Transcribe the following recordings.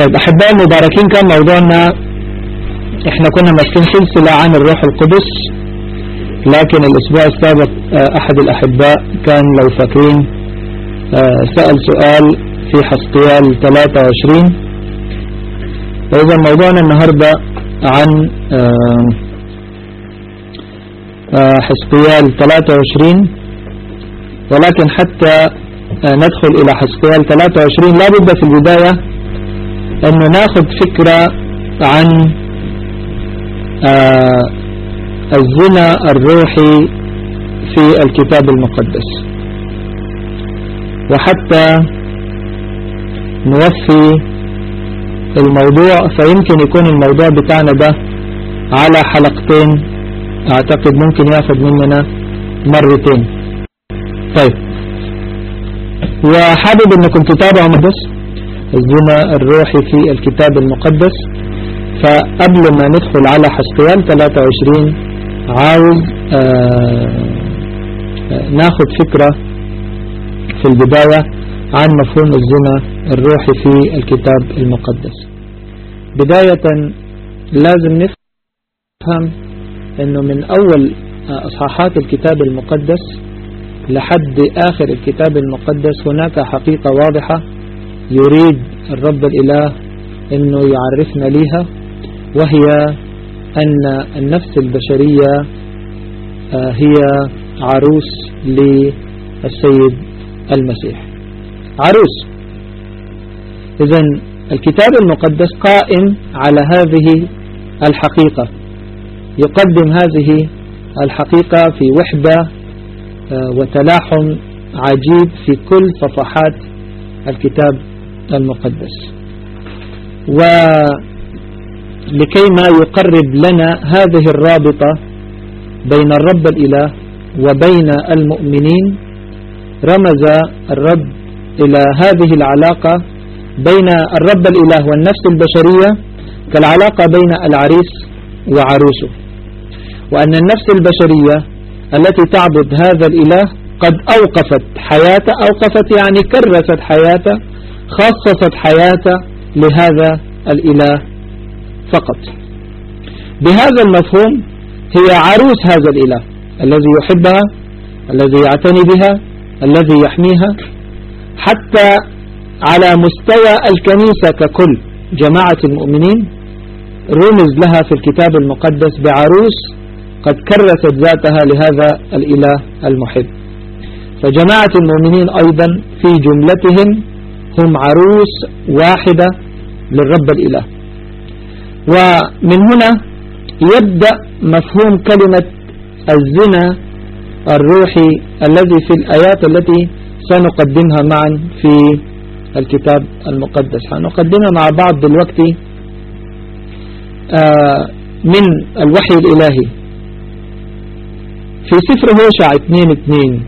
طيب أحبائي المباركين كان موضوعنا إحنا كنا ماسكين سلسلة عن الروح القدس لكن الأسبوع السابق أحد الأحباء كان لو فاكرين سأل سؤال في حسقيال 23 وإذا موضوعنا النهاردة عن حسقيال 23 ولكن حتى ندخل إلى حسقيال 23 لا بد في البداية أنه ناخذ فكرة عن الزنا الروحي في الكتاب المقدس. وحتى نوفي الموضوع فيمكن يكون الموضوع بتاعنا ده على حلقتين أعتقد ممكن ياخد مننا مرتين. طيب. وحابب إنكم تتابعوا مدس الزنا الروحي في الكتاب المقدس. فقبل ما ندخل على حسقيال 23 عاوز ناخد فكرة في البداية عن مفهوم الزنا الروحي في الكتاب المقدس. بداية لازم نفهم إنه من أول إصحاحات الكتاب المقدس لحد آخر الكتاب المقدس هناك حقيقة واضحة. يريد الرب الإله إنه يعرفنا ليها وهي أن النفس البشرية هي عروس للسيد المسيح. عروس. اذا الكتاب المقدس قائم على هذه الحقيقة. يقدم هذه الحقيقة في وحدة وتلاحم عجيب في كل صفحات الكتاب. المقدس. ولكي ما يقرب لنا هذه الرابطة بين الرب الإله وبين المؤمنين رمز الرب إلى هذه العلاقة بين الرب الإله والنفس البشرية كالعلاقة بين العريس وعروسه. وأن النفس البشرية التي تعبد هذا الإله قد أوقفت حياته أوقفت يعني كرست حياته خصصت حياته لهذا الإله فقط. بهذا المفهوم هي عروس هذا الإله الذي يحبها الذي يعتني بها الذي يحميها حتى على مستوى الكنيسة ككل جماعة المؤمنين رمز لها في الكتاب المقدس بعروس قد كرست ذاتها لهذا الإله المحب. فجماعة المؤمنين أيضا في جملتهم هم عروس واحدة للرب الإله. ومن هنا يبدأ مفهوم كلمة الزنا الروحي الذي في الآيات التي سنقدمها معا في الكتاب المقدس. هنقدمها مع بعض دلوقتي من الوحي الإلهي. في سفر هوشع 2 2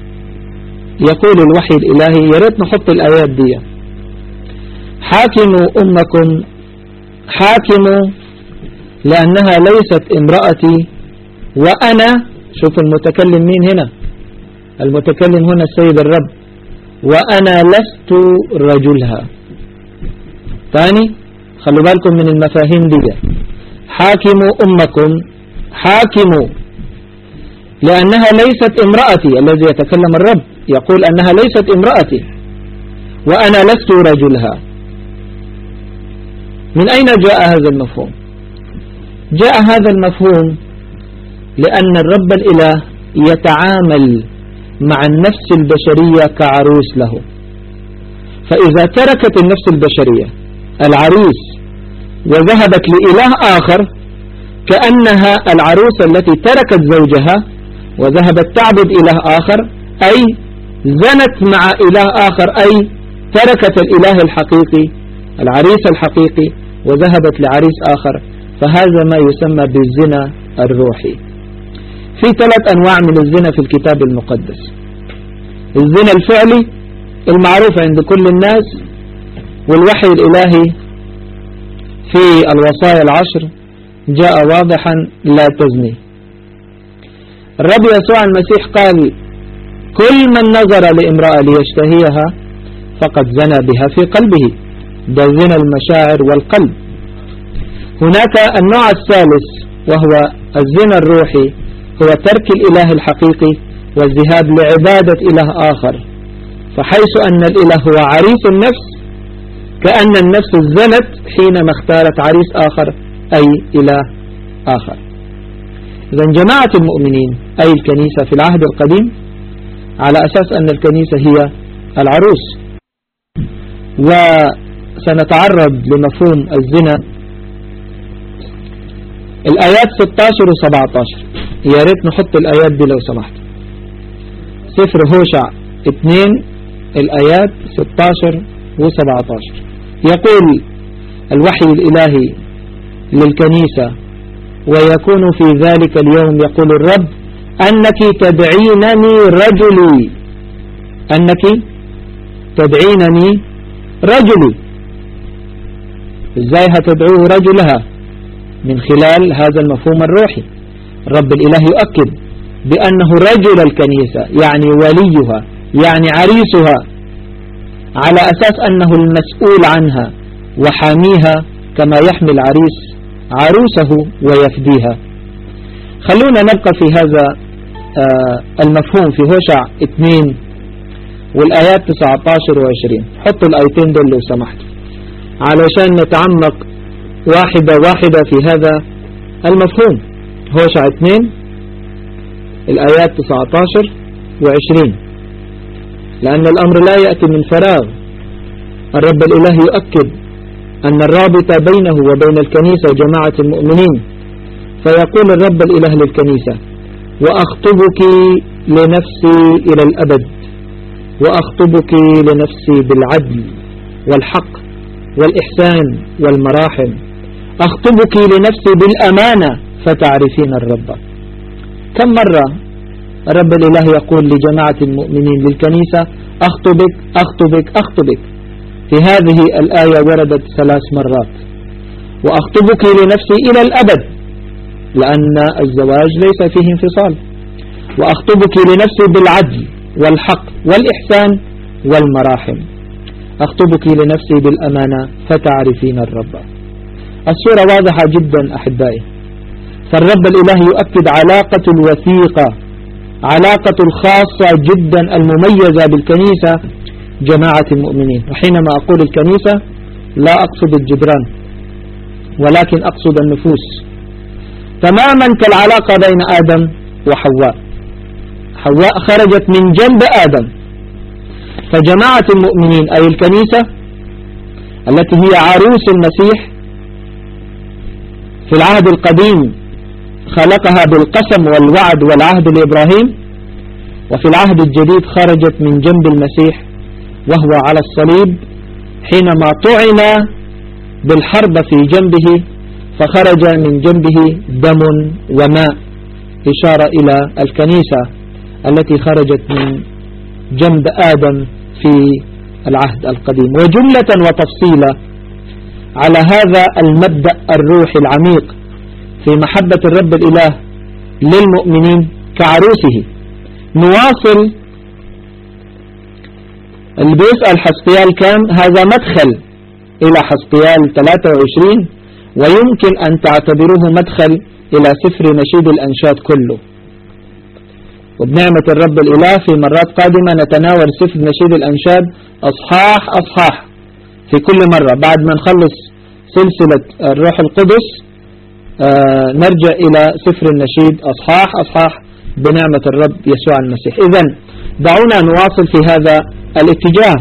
يقول الوحي الإلهي يا ريت نحط الآيات دي. حاكموا أمكم. حاكموا لأنها ليست امرأتي وأنا شوف المتكلم مين هنا. المتكلم هنا السيد الرب. وأنا لست رجلها. ثاني خلوا بالكم من المفاهيم دي. حاكموا أمكم. حاكموا لأنها ليست امرأتي الذي يتكلم الرب يقول أنها ليست امرأتي. وأنا لست رجلها. من أين جاء هذا المفهوم؟ جاء هذا المفهوم لأن الرب الإله يتعامل مع النفس البشرية كعروس له. فإذا تركت النفس البشرية العريس وذهبت لإله آخر كأنها العروس التي تركت زوجها وذهبت تعبد إله آخر أي زنت مع إله آخر أي تركت الإله الحقيقي العريس الحقيقي وذهبت لعريس آخر فهذا ما يسمى بالزنا الروحي. في ثلاث أنواع من الزنا في الكتاب المقدس. الزنا الفعلي المعروف عند كل الناس والوحي الإلهي في الوصايا العشر جاء واضحا لا تزني. الرب يسوع المسيح قال كل من نظر لامرأة ليشتهيها فقد زنى بها في قلبه. ده زنا المشاعر والقلب. هناك النوع الثالث وهو الزنا الروحي هو ترك الإله الحقيقي والذهاب لعبادة إله آخر. فحيث أن الإله هو عريس النفس كأن النفس زنت حينما اختارت عريس آخر أي إله آخر. إذا جماعة المؤمنين أي الكنيسة في العهد القديم على أساس أن الكنيسة هي العروس. وسنتعرض لمفهوم الزنا. الآيات 16 و 17 يا ريت نحط الآيات دي لو سمحت. سفر هوشع 2 الآيات 16 و 17 يقول الوحي الإلهي للكنيسة ويكون في ذلك اليوم يقول الرب أنك تدعينني رجلي. أنك تدعينني رجلي. إزاي هتدعوه رجلها من خلال هذا المفهوم الروحي؟ الرب الإله يؤكد بأنه رجل الكنيسة يعني وليها يعني عريسها على أساس أنه المسؤول عنها وحاميها كما يحمي العريس عروسه ويفديها. خلونا نبقى في هذا آه، المفهوم في هوشع 2 والآيات 19 و 20 حطوا الآيتين دول لو سمحتوا. علشان نتعمق واحدة واحدة في هذا المفهوم. هوشع 2 الآيات 19 و 20 لأن الأمر لا يأتي من فراغ. الرب الإله يؤكد أن الرابط بينه وبين الكنيسة جماعة المؤمنين. فيقول الرب الإله للكنيسة وأخطبك لنفسي إلى الأبد وأخطبك لنفسي بالعدل والحق. والإحسان والمراحم. أخطبك لنفسي بالأمانة فتعرفين الرب. كم مرة الرب الإله يقول لجماعة المؤمنين للكنيسة أخطبك أخطبك أخطبك. في هذه الآية وردت ثلاث مرات. وأخطبك لنفسي إلى الأبد لأن الزواج ليس فيه انفصال. وأخطبك لنفسي بالعدل والحق والإحسان والمراحم. أخطبك لنفسي بالأمانة فتعرفين الرب. الصورة واضحة جدا أحبائي. فالرب الإله يؤكد علاقة الوثيقة علاقة الخاصة جدا المميزة بالكنيسة جماعة المؤمنين. وحينما أقول الكنيسة لا أقصد الجدران ولكن أقصد النفوس. تماما كالعلاقة بين آدم وحواء. حواء خرجت من جنب آدم. فجماعة المؤمنين أي الكنيسة التي هي عروس المسيح في العهد القديم خلقها بالقسم والوعد والعهد لإبراهيم وفي العهد الجديد خرجت من جنب المسيح وهو على الصليب حينما طعن بالحرب في جنبه فخرج من جنبه دم وماء إشارة إلى الكنيسة التي خرجت من جنب آدم في العهد القديم. وجملة وتفصيلا على هذا المبدأ الروحي العميق في محبة الرب الإله للمؤمنين كعروسه. نواصل اللي بيسأل حسقيال كام؟ هذا مدخل إلى حسقيال 23 ويمكن أن تعتبروه مدخل إلى سفر نشيد الأنشاد كله. وبنعمة الرب الإله في مرات قادمة نتناول سفر نشيد الأنشاد أصحاح أصحاح. في كل مرة بعد ما نخلص سلسلة الروح القدس آه نرجع إلى سفر النشيد أصحاح أصحاح بنعمة الرب يسوع المسيح. إذا دعونا نواصل في هذا الاتجاه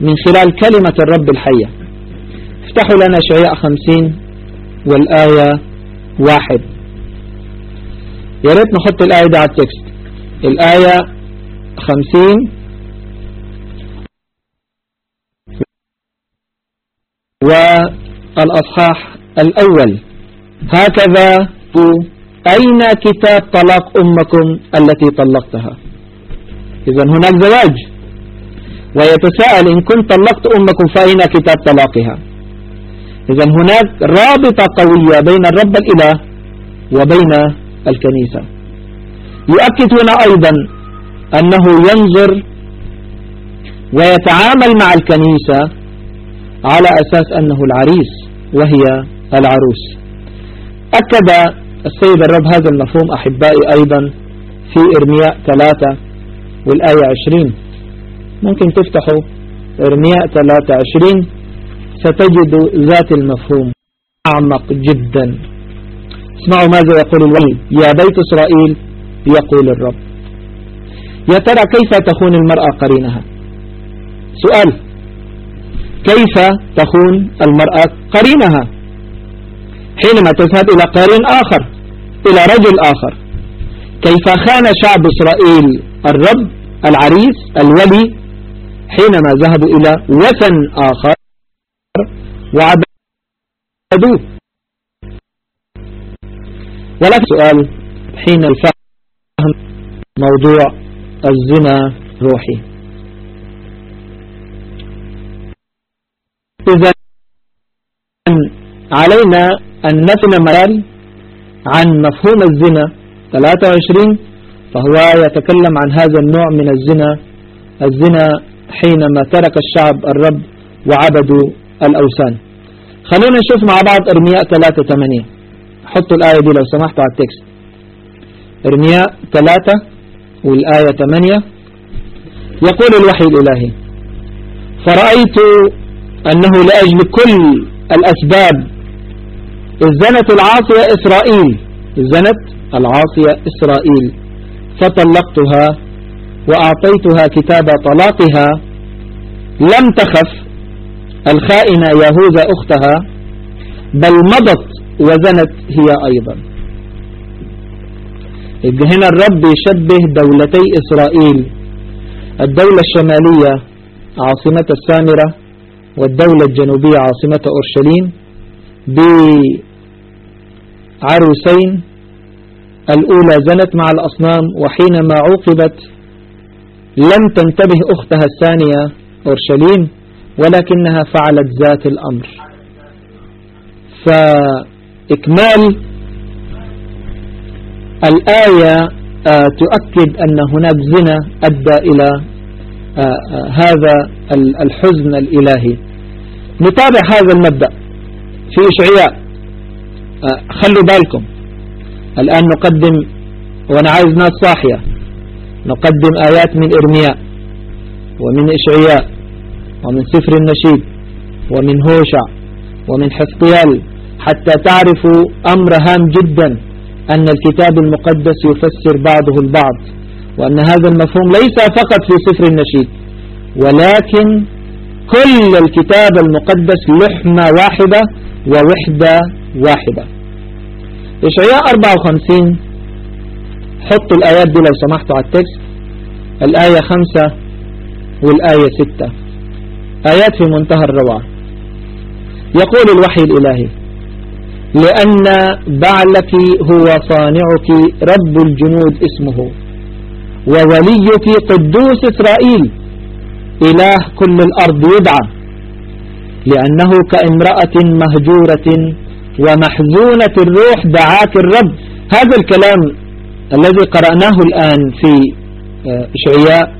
من خلال كلمة الرب الحية. افتحوا لنا شعياء خمسين والآية واحد. يا ريت نحط الآية دي على التكست. الآية خمسين. والأصحاح الأول. هكذا أين كتاب طلاق أمكم التي طلقتها؟ إذا هناك زواج. ويتساءل إن كنت طلقت أمكم فأين كتاب طلاقها؟ إذا هناك رابطة قوية بين الرب الإله وبين الكنيسة. يؤكد هنا أيضا أنه ينظر ويتعامل مع الكنيسة على أساس أنه العريس وهي العروس. أكد السيد الرب هذا المفهوم أحبائي أيضا في إرمياء ثلاثة والآية عشرين. ممكن تفتحوا إرمياء ثلاثة عشرين. ستجد ذات المفهوم أعمق جدا. اسمعوا ماذا يقول الولي يا بيت إسرائيل يقول الرب. يا ترى كيف تخون المرأة قرينها؟ سؤال. كيف تخون المرأة قرينها؟ حينما تذهب إلى قرين آخر إلى رجل آخر. كيف خان شعب إسرائيل الرب العريس الولي؟ حينما ذهبوا إلى وثن آخر وعبدوه ولكن سؤال. حين الفهم موضوع الزنا روحي. إذا علينا أن نفل مرال عن مفهوم الزنا 23 فهو يتكلم عن هذا النوع من الزنا. الزنا حينما ترك الشعب الرب وعبدوا الأوثان. خلونا نشوف مع بعض إرمياء 3 8 حطوا الآية دي لو سمحتوا على التكست. إرمياء 3 والآية 8 يقول الوحي الإلهي فرأيت أنه لأجل كل الأسباب إذ زنت العاصية إسرائيل إذ زنت العاصية إسرائيل. فطلقتها وأعطيتها كتاب طلاقها. لم تخف الخائنة يهوذا أختها بل مضت وزنت هي أيضا. هنا الرب يشبه دولتي إسرائيل الدولة الشمالية عاصمة السامرة والدولة الجنوبية عاصمة أورشليم بعروسين الأولى زنت مع الأصنام وحينما عوقبت لم تنتبه أختها الثانية أورشليم ولكنها فعلت ذات الأمر. فإكمال الآية آه، تؤكد أن هناك زنا أدى إلى آه، آه، هذا الحزن الإلهي. نتابع هذا المبدأ في إشعياء. خلوا بالكم. الآن نقدم وأنا عايز ناس صاحية. نقدم آيات من إرمياء ومن إشعياء ومن سفر النشيد ومن هوشع ومن حسقيال حتى تعرفوا أمر هام جدا أن الكتاب المقدس يفسر بعضه البعض وأن هذا المفهوم ليس فقط في سفر النشيد ولكن كل الكتاب المقدس لحمة واحدة ووحدة واحدة. إشعياء 54 حطوا الآيات دي لو سمحتوا على التكست. الآية 5 والآية 6 آيات في منتهى الروعة. يقول الوحي الإلهي لأن بعلك هو صانعك رب الجنود اسمه. ووليك قدوس إسرائيل إله كل الأرض يدعى. لأنه كامرأة مهجورة ومحزونة الروح دعاك الرب. هذا الكلام الذي قرأناه الآن في آه، إشعياء.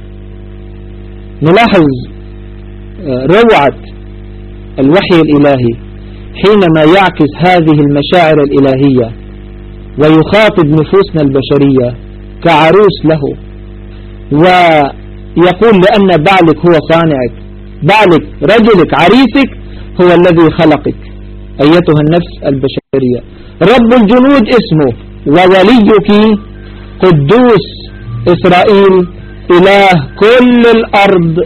نلاحظ آه، روعة الوحي الإلهي. حينما يعكس هذه المشاعر الإلهية ويخاطب نفوسنا البشرية كعروس له ويقول لأن بعلك هو صانعك بعلك رجلك عريسك هو الذي خلقك أيتها النفس البشرية. رب الجنود اسمه ووليك قدوس إسرائيل إله كل الأرض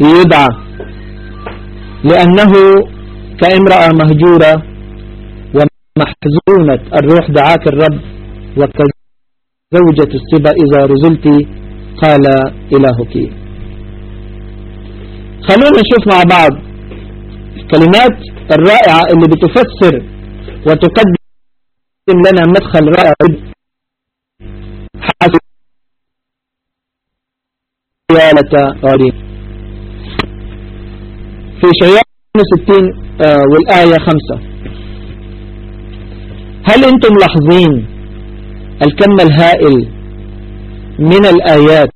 يدعى لأنه كامرأة مهجورة ومحزونة الروح دعاك الرب وكزوجة السبا إذا رزلت قال إلهك. خلونا نشوف مع بعض الكلمات الرائعة اللي بتفسر وتقدم لنا مدخل رائع. حسب في شيئا 60 آه، والآية 5 هل أنتم لاحظين الكم الهائل من الآيات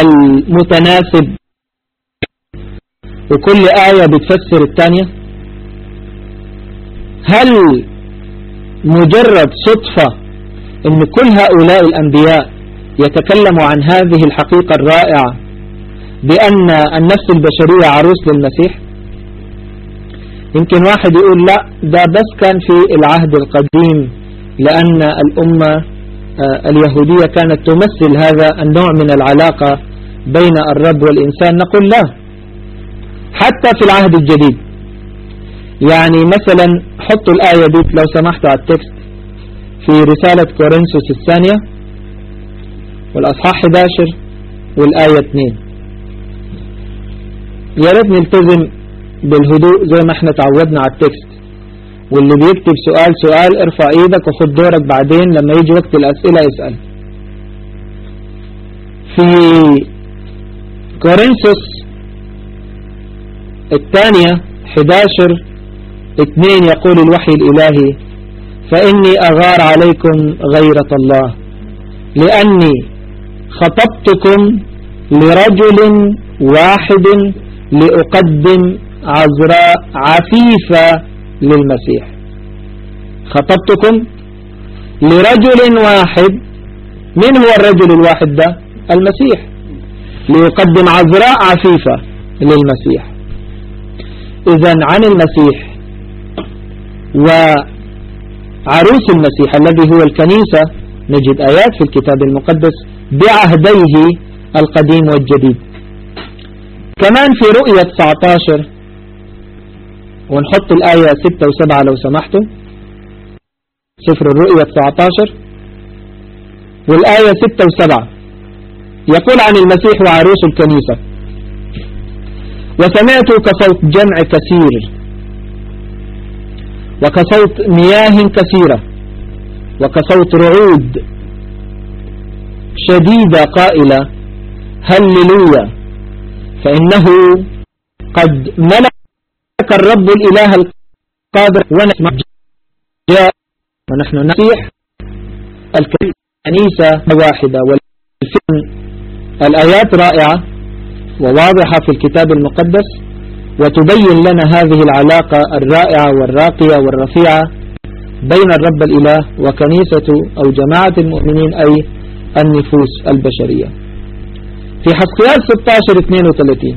المتناسب وكل آية بتفسر الثانية هل مجرد صدفة إن كل هؤلاء الأنبياء يتكلموا عن هذه الحقيقة الرائعة بأن النفس البشرية عروس للمسيح. يمكن واحد يقول لا ده بس كان في العهد القديم لأن الأمة آه، اليهودية كانت تمثل هذا النوع من العلاقة بين الرب والإنسان. نقول لا حتى في العهد الجديد. يعني مثلا حطوا الآية دي لو سمحتوا على التكست في رسالة كورنثوس الثانية والأصحاح 11 والآية 2 يا ريت نلتزم بالهدوء زي ما إحنا تعودنا على التكست. واللي بيكتب سؤال سؤال ارفع إيدك وخد دورك بعدين لما يجي وقت الأسئلة اسأل في كورنثوس الثانية 11 اثنين يقول الوحي الإلهي فإني أغار عليكم غيرة الله لأني خطبتكم لرجل واحد لأقدم عذراء عفيفة للمسيح. خطبتكم لرجل واحد. من هو الرجل الواحد ده؟ المسيح. ليقدم عذراء عفيفة للمسيح. إذا عن المسيح وعروس المسيح الذي هو الكنيسة. نجد آيات في الكتاب المقدس بعهديه القديم والجديد. كمان في رؤية 19 ونحط الآية 6 و7 لو سمحتوا سفر الرؤية 19 والآية 6 و7 يقول عن المسيح وعروس الكنيسة. وسمعت كصوت جمع كثير. وكصوت مياه كثيرة. وكصوت رعود شديدة قائلة. هللويا. فإنه قد ملك الرب الإله القادر ونسمع جاء ونحن نسيح الكنيسة واحدة والفن. الآيات رائعة وواضحة في الكتاب المقدس وتبين لنا هذه العلاقة الرائعة والراقية والرفيعة بين الرب الإله وكنيسة أو جماعة المؤمنين أي النفوس البشرية. في حسقيال 16 32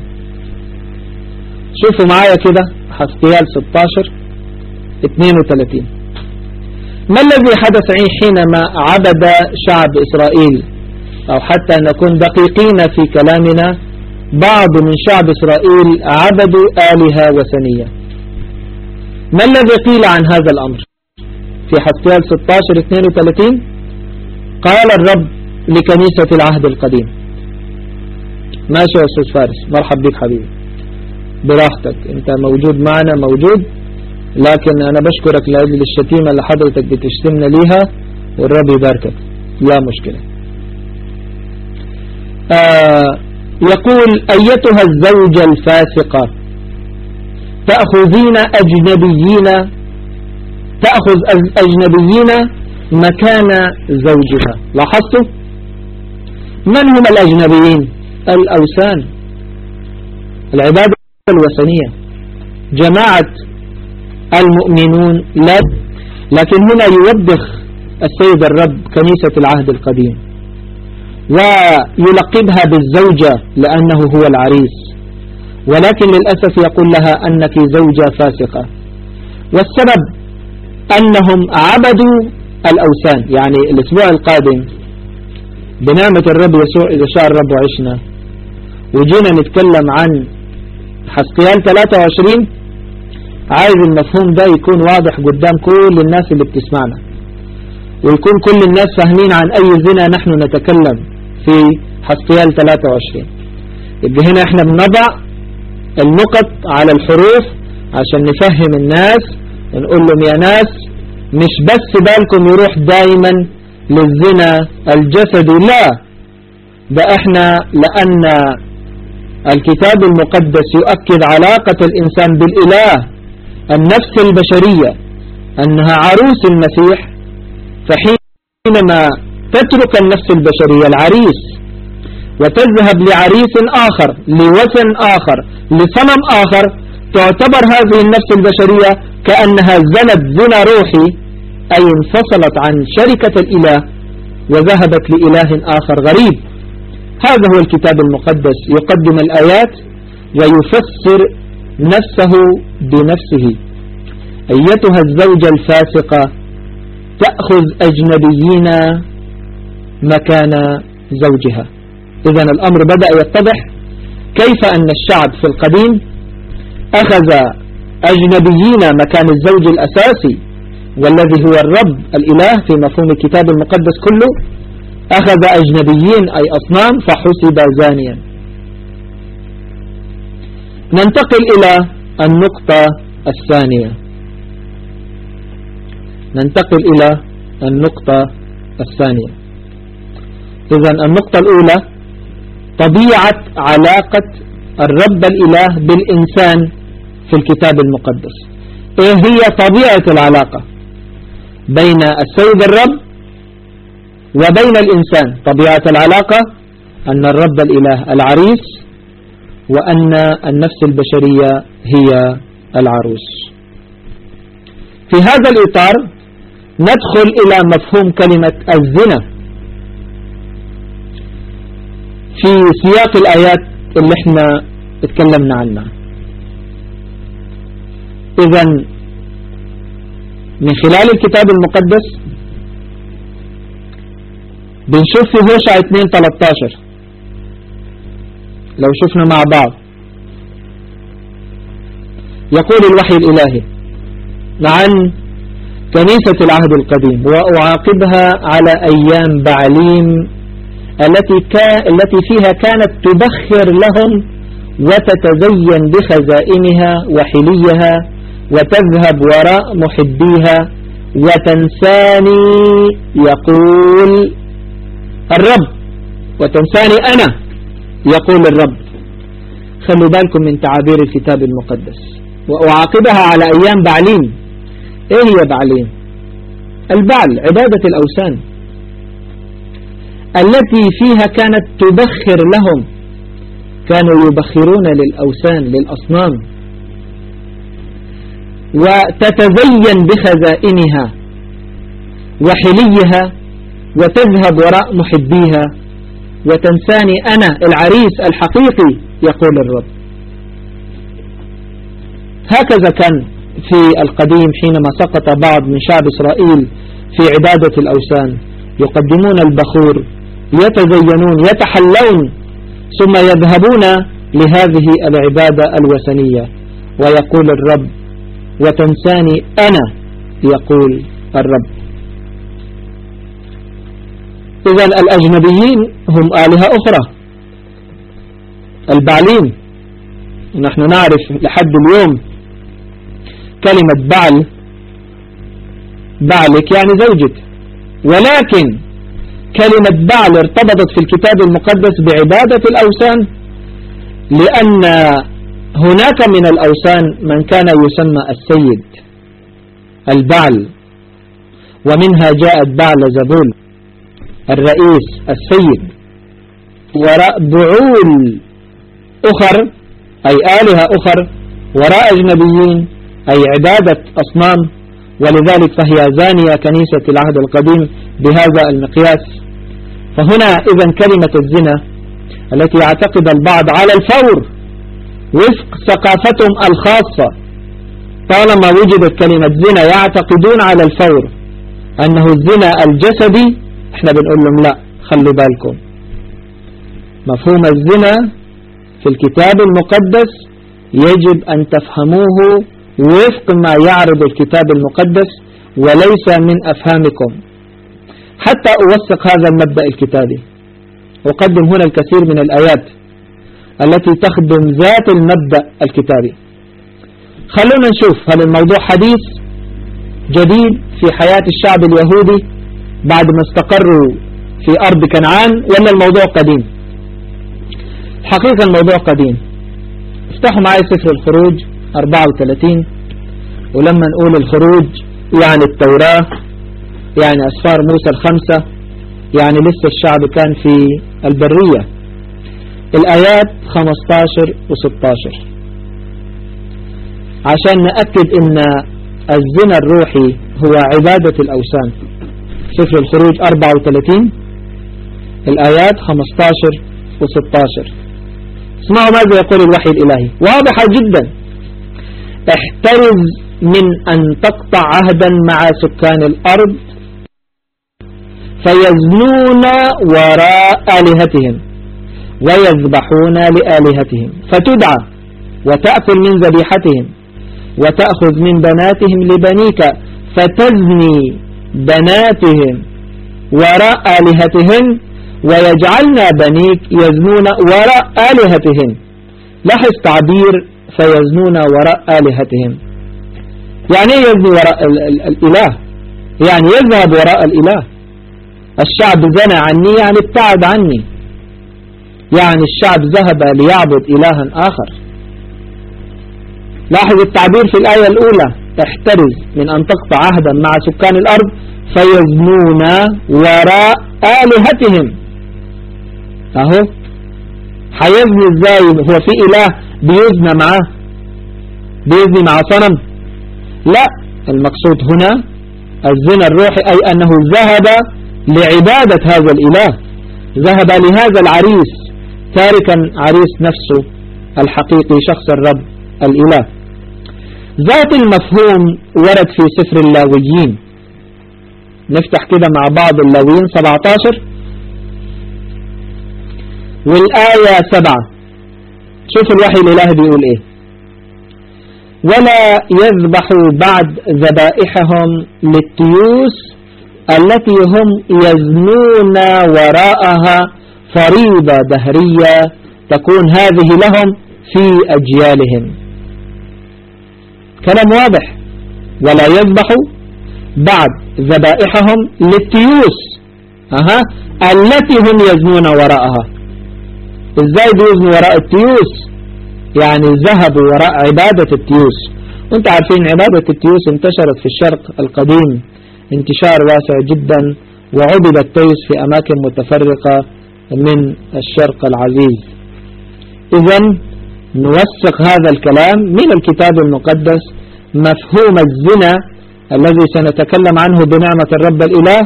شوفوا معايا كده حسقيال 16 32 ما الذي حدث حينما عبد شعب إسرائيل؟ أو حتى نكون دقيقين في كلامنا بعض من شعب إسرائيل عبدوا آلهة وثنية. ما الذي قيل عن هذا الأمر؟ في حسيال 16 32 قال الرب لكنيسة العهد القديم. ماشي يا أستاذ فارس؟ مرحب بك حبيبي. براحتك أنت موجود معنا موجود. لكن أنا بشكرك لأجل الشتيمة اللي حضرتك بتشتمنا ليها والرب يباركك. لا مشكلة. آه يقول أيتها الزوجة الفاسقة تأخذين أجنبيين تأخذ أجنبيين مكان زوجها. لاحظتوا؟ من هم الأجنبيين؟ الأوثان. العبادة الوثنية. جماعة المؤمنون لا لكن هنا يوبخ السيد الرب كنيسة العهد القديم. ويلقبها بالزوجة لأنه هو العريس. ولكن للأسف يقول لها أنك زوجة فاسقة. والسبب أنهم عبدوا الأوثان يعني الأسبوع القادم بنعمة الرب يسوع إذا شاء الرب وعشنا وجينا نتكلم عن حسقيال 23 عايز المفهوم ده يكون واضح قدام كل الناس اللي بتسمعنا. ويكون كل الناس فاهمين عن أي زنا نحن نتكلم في حسقيال 23 يبقى هنا إحنا بنضع النقط على الحروف عشان نفهم الناس ونقول لهم يا ناس مش بس بالكم يروح دايما للزنا الجسدي لا ده إحنا لأن الكتاب المقدس يؤكد علاقة الإنسان بالإله النفس البشرية أنها عروس المسيح فحينما تترك النفس البشرية العريس وتذهب لعريس آخر لوثن آخر لصنم آخر تعتبر هذه النفس البشرية كأنها زنت زنا روحي أي انفصلت عن شركة الإله وذهبت لإله آخر غريب. هذا هو الكتاب المقدس. يقدم الآيات ويفسر نفسه بنفسه. أيتها الزوجة الفاسقة تأخذ أجنبيين مكان زوجها. إذا الأمر بدأ يتضح كيف أن الشعب في القديم أخذ أجنبيين مكان الزوج الأساسي والذي هو الرب الإله في مفهوم الكتاب المقدس كله أخذ أجنبيين أي أصنام فحسب زانيا. ننتقل إلى النقطة الثانية. ننتقل إلى النقطة الثانية. إذا النقطة الأولى طبيعة علاقة الرب الإله بالإنسان في الكتاب المقدس. إيه هي طبيعة العلاقة بين السيد الرب وبين الإنسان. طبيعة العلاقة أن الرب الإله العريس وأن النفس البشرية هي العروس. في هذا الإطار ندخل إلى مفهوم كلمة الزنا. في سياق الآيات اللي إحنا اتكلمنا عنها. إذا من خلال الكتاب المقدس بنشوف في هوشع 2 13 لو شفنا مع بعض. يقول الوحي الإلهي عن كنيسة العهد القديم وأعاقبها على أيام بعليم التي, كا التي فيها كانت تبخر لهم وتتزين بخزائنها وحليها وتذهب وراء محبيها وتنساني يقول الرب. وتنساني أنا يقول الرب. خلوا بالكم من تعابير الكتاب المقدس. وأعاقبها على أيام بعليم إيه هي بعليم البعل عبادة الأوثان. التي فيها كانت تبخر لهم. كانوا يبخرون للأوثان للأصنام. وتتزين بخزائنها وحليها وتذهب وراء محبيها. وتنساني أنا العريس الحقيقي يقول الرب. هكذا كان في القديم حينما سقط بعض من شعب إسرائيل في عبادة الأوثان. يقدمون البخور يتزينون يتحلون ثم يذهبون لهذه العبادة الوثنية. ويقول الرب وتنساني أنا يقول الرب. إذا الأجنبيين هم آلهة أخرى. البعلين. نحن نعرف لحد اليوم كلمة بعل. بعلك يعني زوجك. ولكن كلمة بعل ارتبطت في الكتاب المقدس بعبادة الأوثان لأن هناك من الأوثان من كان يسمى السيد البعل. ومنها جاءت بعل زبول. الرئيس السيد وراء بعول أخر أي آلهة أخر وراء أجنبيين أي عبادة أصنام. ولذلك فهي زانية كنيسة العهد القديم بهذا المقياس. فهنا إذا كلمة الزنا التي يعتقد البعض على الفور. وفق ثقافتهم الخاصة طالما وجدت كلمة زنا يعتقدون على الفور أنه الزنا الجسدي إحنا بنقول لهم لا خلوا بالكم. مفهوم الزنا في الكتاب المقدس يجب أن تفهموه وفق ما يعرض الكتاب المقدس وليس من أفهامكم. حتى أوثق هذا المبدأ الكتابي. أقدم هنا الكثير من الآيات التي تخدم ذات المبدأ الكتابي. خلونا نشوف هل الموضوع حديث جديد في حياة الشعب اليهودي بعد ما استقروا في أرض كنعان ولا الموضوع قديم؟ حقيقة الموضوع قديم. افتحوا معي سفر الخروج 34 ولما نقول الخروج يعني التوراة يعني أسفار موسى الخمسة يعني لسه الشعب كان في البرية. الآيات 15 و 16 عشان نأكد إن الزنا الروحي هو عبادة الأوثان. سفر الخروج 34 الآيات 15 و 16 اسمعوا ماذا يقول الوحي الإلهي واضحة جدا احترز من أن تقطع عهدا مع سكان الأرض فيزنون وراء آلهتهم ويذبحون لآلهتهم فتدعى وتأكل من ذبيحتهم وتأخذ من بناتهم لبنيك فتزني بناتهم وراء آلهتهم ويجعلنا بنيك يزنون وراء آلهتهم. لاحظ تعبير فيزنون وراء آلهتهم. يعني يزني وراء الإله؟ يعني يذهب وراء الإله. الشعب زنى عني يعني ابتعد عني. يعني الشعب ذهب ليعبد إلها آخر. لاحظ التعبير في الآية الأولى. احترز من أن تقطع عهدا مع سكان الأرض فيزنون وراء آلهتهم. أهو. حيزني إزاي هو في إله بيزنى معاه بيزني مع صنم. لا المقصود هنا الزنا الروحي أي أنه ذهب لعبادة هذا الإله ذهب لهذا العريس تاركا عريس نفسه الحقيقي شخص الرب الإله. ذات المفهوم ورد في سفر اللاويين. نفتح كده مع بعض اللاويين 17 والآية 7 شوف الوحي الإلهي بيقول إيه. ولا يذبح بعد ذبائحهم للتيوس التي هم يزنون وراءها فريضة دهرية تكون هذه لهم في أجيالهم. كلام واضح. ولا يذبح بعد ذبائحهم للتيوس. أها؟ التي هم يزنون وراءها. إزاي بيزنوا وراء التيوس؟ يعني ذهبوا وراء عبادة التيوس. وأنت عارفين عبادة التيوس انتشرت في الشرق القديم. انتشار واسع جدا وعبد التيس في أماكن متفرقة من الشرق العزيز. إذا نوثق هذا الكلام من الكتاب المقدس مفهوم الزنا الذي سنتكلم عنه بنعمة الرب الإله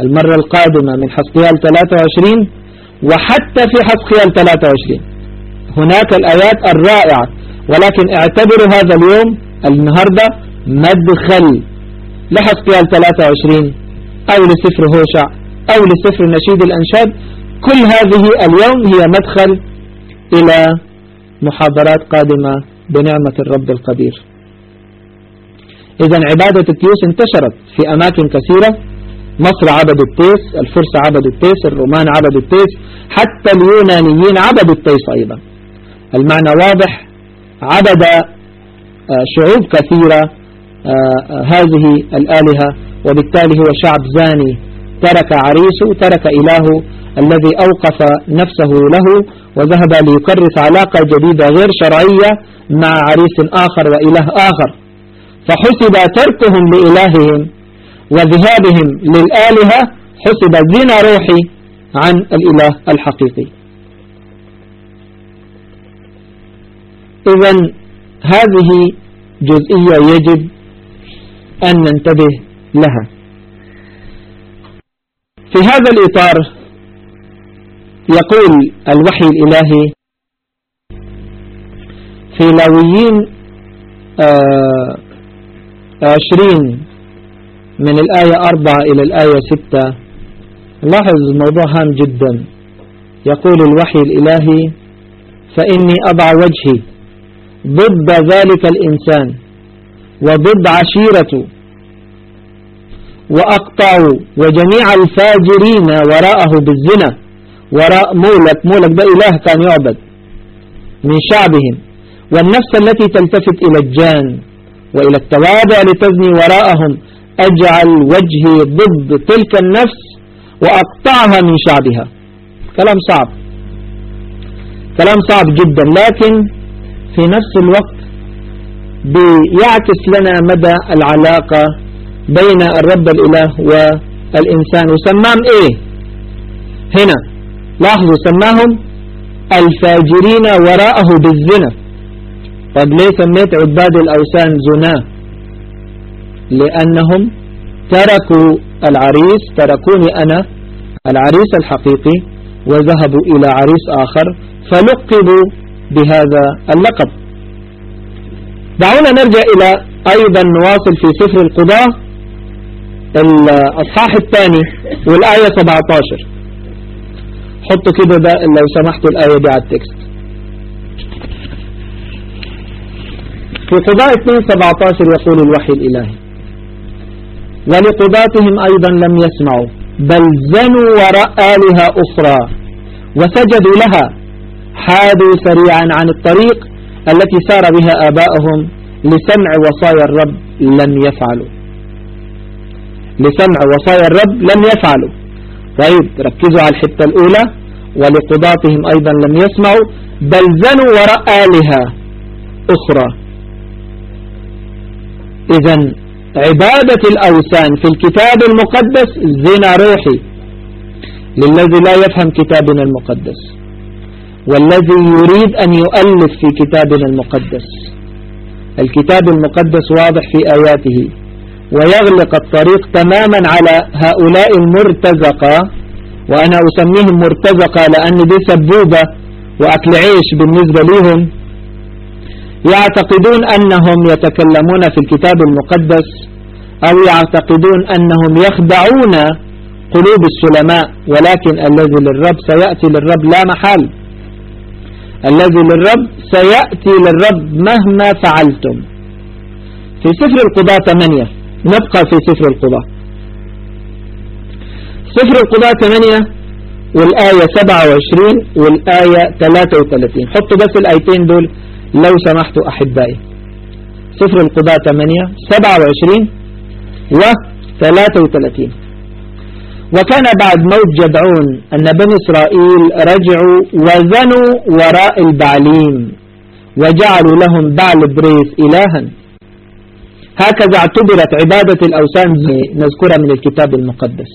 المرة القادمة من حسقيال 23 وحتى في حسقيال 23 هناك الآيات الرائعة ولكن اعتبروا هذا اليوم النهاردة مدخل لحسقيال 23 أو لسفر هوشع أو لسفر نشيد الأنشاد. كل هذه اليوم هي مدخل إلى محاضرات قادمة بنعمة الرب القدير. إذا عبادة التيوس انتشرت في أماكن كثيرة مصر عبدوا التيس الفرس عبدوا التيس الرومان عبدوا التيس حتى اليونانيين عبدوا التيس أيضا. المعنى واضح عبد شعوب كثيرة هذه الآلهة وبالتالي هو شعب زاني ترك عريسه ترك إلهه الذي أوقف نفسه له وذهب ليكرس علاقة جديدة غير شرعية مع عريس آخر وإله آخر. فحسب تركهم لإلههم وذهابهم للآلهة حسب زنا روحي عن الإله الحقيقي. إذا هذه جزئية يجب أن ننتبه لها. في هذا الإطار يقول الوحي الإلهي في لاويين آه عشرين من الآية أربعة إلى الآية ستة. لاحظ الموضوع هام جدا. يقول الوحي الإلهي فإني أضع وجهي ضد ذلك الإنسان وضد عشيرته وأقطع وجميع الفاجرين وراءه بالزنا. وراء مولك مولك ده إله كان يعبد من شعبهم. والنفس التي تلتفت إلى الجان وإلى التوابع لتزني وراءهم أجعل وجهي ضد تلك النفس وأقطعها من شعبها. كلام صعب. كلام صعب جدا. لكن في نفس الوقت بيعكس لنا مدى العلاقة بين الرب الإله والإنسان. وسماهم إيه؟ هنا. لاحظوا سماهم الفاجرين وراءه بالزنا. طب ليه سميت عباد الأوثان زنا لأنهم تركوا العريس تركوني أنا العريس الحقيقي وذهبوا إلى عريس آخر فلقبوا بهذا اللقب. دعونا نرجع إلى أيضا نواصل في سفر القضاء. الأصحاح الثاني والآية 17 حطوا كده ده لو سمحتوا الآية دي على التكست. في قضاء 2 17 يقول الوحي الإلهي ولقضاتهم أيضا لم يسمعوا بل زنوا وراء آلهة أخرى وسجدوا لها حادوا سريعا عن الطريق التي سار بها آباؤهم لسمع وصايا الرب لم يفعلوا. لسمع وصايا الرب لم يفعلوا. طيب ركزوا على الحتة الأولى. ولقضاتهم أيضا لم يسمعوا. بل زنوا وراء آلهة أخرى. إذا عبادة الأوثان في الكتاب المقدس زنا روحي. للذي لا يفهم كتابنا المقدس. والذي يريد أن يؤلف في كتابنا المقدس. الكتاب المقدس واضح في آياته. ويغلق الطريق تماما على هؤلاء المرتزقة وأنا أسميهم مرتزقة لأن دي سبوبة وأكل عيش بالنسبة لهم يعتقدون أنهم يتكلمون في الكتاب المقدس أو يعتقدون أنهم يخدعون قلوب السلماء ولكن الذي للرب سيأتي للرب لا محال. الذي للرب سيأتي للرب مهما فعلتم. في سفر القضاء 8 نبقى في سفر القضاء سفر القضاء 8 والآية 27 والآية 33 حطوا بس الآيتين دول لو سمحتوا أحبائي. سفر القضاء 8 27 و 33 وكان بعد موت جدعون أن بني إسرائيل رجعوا وزنوا وراء البعليم وجعلوا لهم بعل بريس إلها. هكذا اعتبرت عبادة الأوثان نذكرها من الكتاب المقدس.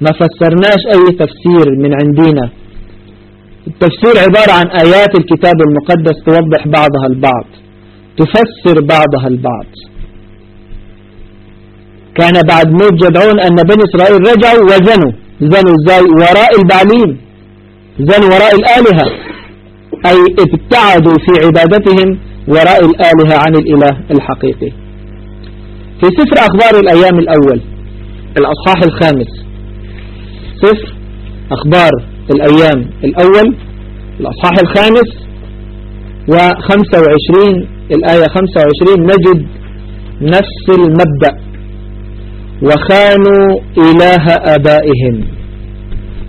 ما فسرناش أي تفسير من عندنا. التفسير عبارة عن آيات الكتاب المقدس توضح بعضها البعض تفسر بعضها البعض. كان بعد موت جدعون أن بني إسرائيل رجعوا وزنوا زنوا إزاي؟ وراء البعليم زنوا وراء الآلهة. أي ابتعدوا في عبادتهم وراء الآلهة عن الإله الحقيقي. في سفر أخبار الأيام الأول. الأصحاح الخامس. سفر أخبار الأيام الأول الأصحاح الخامس وخمسة وعشرين الآية خمسة وعشرين نجد نفس المبدأ. وخانوا إله أبائهم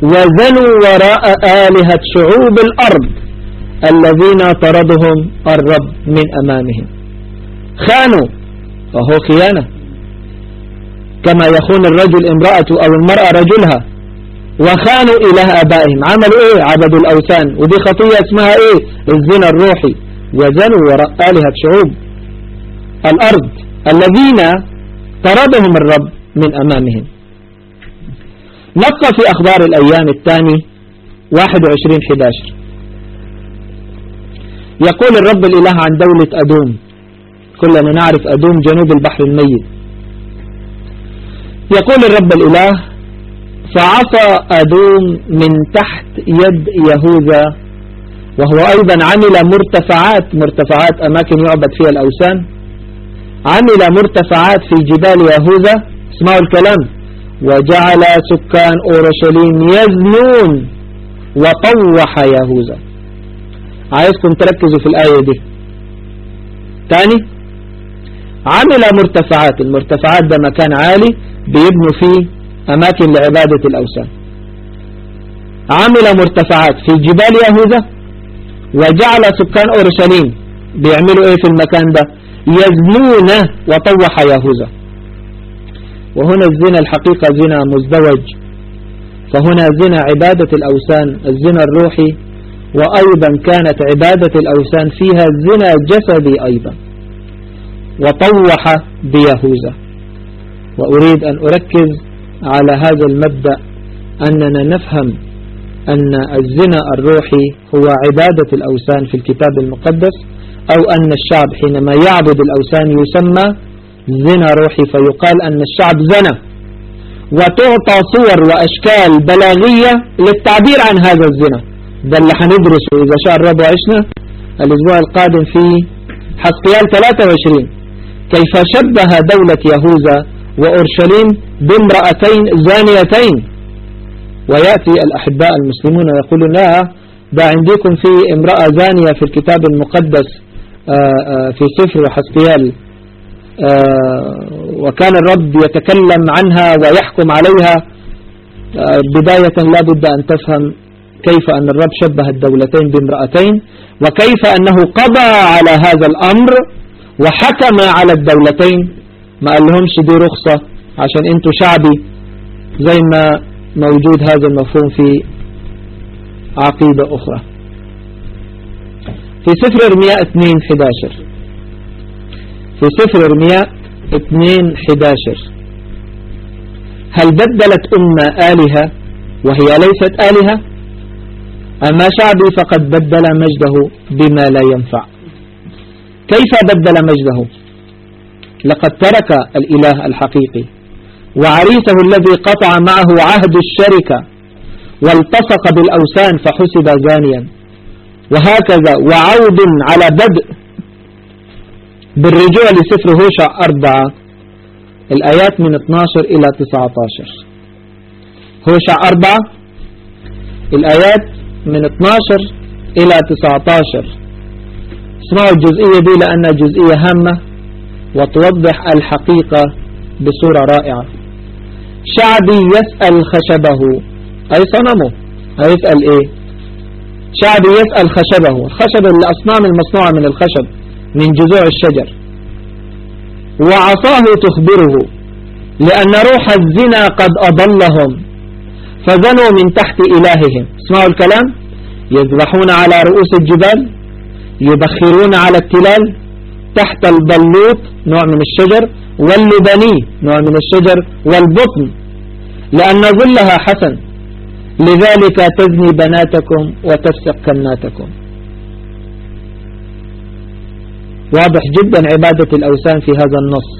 وزنوا وراء آلهة شعوب الأرض الذين طردهم الرب من أمامهم. خانوا وهو خيانة. كما يخون الرجل امرأة أو المرأة رجلها. وخانوا إله أبائهم. عملوا إيه؟ عبدوا الأوثان. ودي خطية اسمها إيه؟ الزنا الروحي. وزنوا وراء آلهة شعوب. الأرض الذين طردهم الرب من أمامهم. نبقى في أخبار الأيام الثاني 21 11 يقول الرب الإله عن دولة أدوم كلنا نعرف أدوم جنوب البحر الميت. يقول الرب الإله فعصى أدوم من تحت يد يهوذا وهو أيضا عمل مرتفعات مرتفعات أماكن يعبد فيها الأوثان. عمل مرتفعات في جبال يهوذا. اسمعوا الكلام. وجعل سكان أورشليم يزنون وطوح يهوذا. عايزكم تركزوا في الآية دي. تاني؟ عمل مرتفعات المرتفعات ده مكان عالي بيبنوا فيه أماكن لعبادة الأوثان. عمل مرتفعات في جبال يهوذا وجعل سكان أورشليم بيعملوا إيه في المكان ده؟ يزنون وطوح يهوذا. وهنا الزنا الحقيقة زنا مزدوج. فهنا زنا عبادة الأوثان الزنا الروحي وأيضا كانت عبادة الأوثان فيها زنا جسدي أيضا. وطوح بيهوذا. وأريد أن أركز على هذا المبدأ أننا نفهم أن الزنا الروحي هو عبادة الأوثان في الكتاب المقدس أو أن الشعب حينما يعبد الأوثان يسمى زنا روحي فيقال أن الشعب زنا. وتعطى صور وأشكال بلاغية للتعبير عن هذا الزنا. ده اللي هندرسه إذا شاء الرب وعشنا الأسبوع القادم في حسقيال 23 كيف شبه دولة يهوذا وأورشليم بامرأتين زانيتين؟ ويأتي الأحباء المسلمون ويقولون لا ده عندكم في امرأة زانية في الكتاب المقدس آه، آه، في سفر حسقيال آه، وكان الرب يتكلم عنها ويحكم عليها. بداية لا بد أن تفهم كيف أن الرب شبه الدولتين بامرأتين وكيف أنه قضى على هذا الأمر وحكم على الدولتين ما قال لهمش دي رخصة عشان أنتوا شعبي زي ما موجود هذا المفهوم في عقيدة أخرى. في سفر ارمياء 2 11 في سفر ارمياء 2 11 هل بدلت أمة آلهة وهي ليست آلهة؟ أما شعبي فقد بدل مجده بما لا ينفع. كيف بدل مجده؟ لقد ترك الإله الحقيقي وعريسه الذي قطع معه عهد الشركة والتصق بالأوسان فحسب زانيا. وهكذا وعود على بدء بالرجوع لسفر هوشع أربعة الآيات من 12 إلى 19 هوشع أربعة الآيات من 12 إلى 19 اسمعوا الجزئية دي لأنها جزئية هامة وتوضح الحقيقة بصورة رائعة. شعبي يسأل خشبه. أي صنمه؟ هيسأل إيه؟ شعبي يسأل خشبه. الخشب الأصنام المصنوعة من الخشب من جذوع الشجر. وعصاه تخبره لأن روح الزنا قد أضلهم فزنوا من تحت إلههم. اسمعوا الكلام. يذبحون على رؤوس الجبال. يبخرون على التلال تحت البلوط نوع من الشجر واللبني نوع من الشجر والبطن. لأن ظلها حسن. لذلك تزني بناتكم وتفسق كناتكم واضح جدا عبادة الأوثان في هذا النص.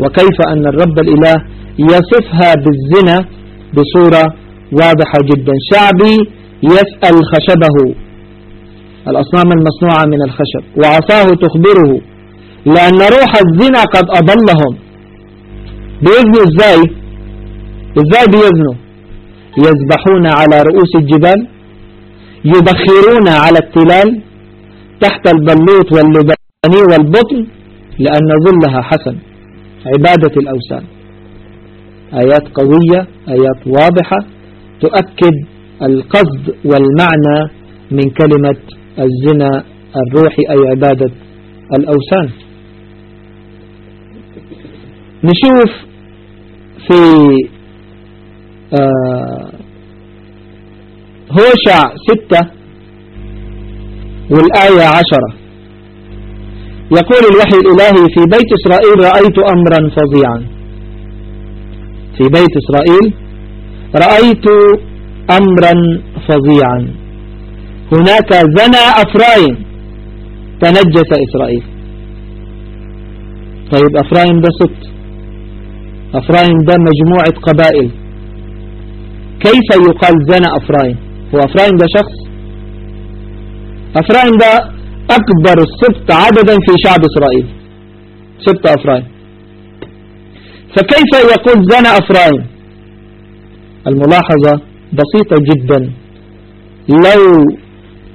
وكيف أن الرب الإله يصفها بالزنا بصورة واضحة جدا. شعبي يسأل خشبه. الأصنام المصنوعة من الخشب وعصاه تخبره لأن روح الزنا قد أضلهم. بيزنوا إزاي؟ إزاي بيزنوا يذبحون على رؤوس الجبال يبخرون على التلال تحت البلوط واللبني والبطن لأن ظلها حسن. عبادة الأوثان. آيات قوية آيات واضحة تؤكد القصد والمعنى من كلمة الزنا الروحي أي عبادة الأوثان. نشوف في آه هوشع ستة والآية عشرة. يقول الوحي الإلهي في بيت إسرائيل رأيت أمرا فظيعا. في بيت إسرائيل رأيت أمرا فظيعا. هناك زنى أفرايم تنجس إسرائيل. طيب أفرايم ده ست. أفرايم ده مجموعة قبائل. كيف يقال زنى أفرايم؟ هو أفرايم ده شخص؟ أفرايم ده أكبر السبط عددا في شعب إسرائيل. سبط أفرايم. فكيف يقول زنى أفرايم؟ الملاحظة بسيطة جدا. لو